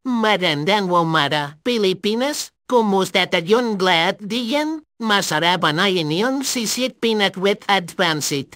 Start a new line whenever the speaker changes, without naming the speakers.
Marandan Pilipinas, kumusta yon glad diyan? Masarap ang ayun si sit pinatwit advanced.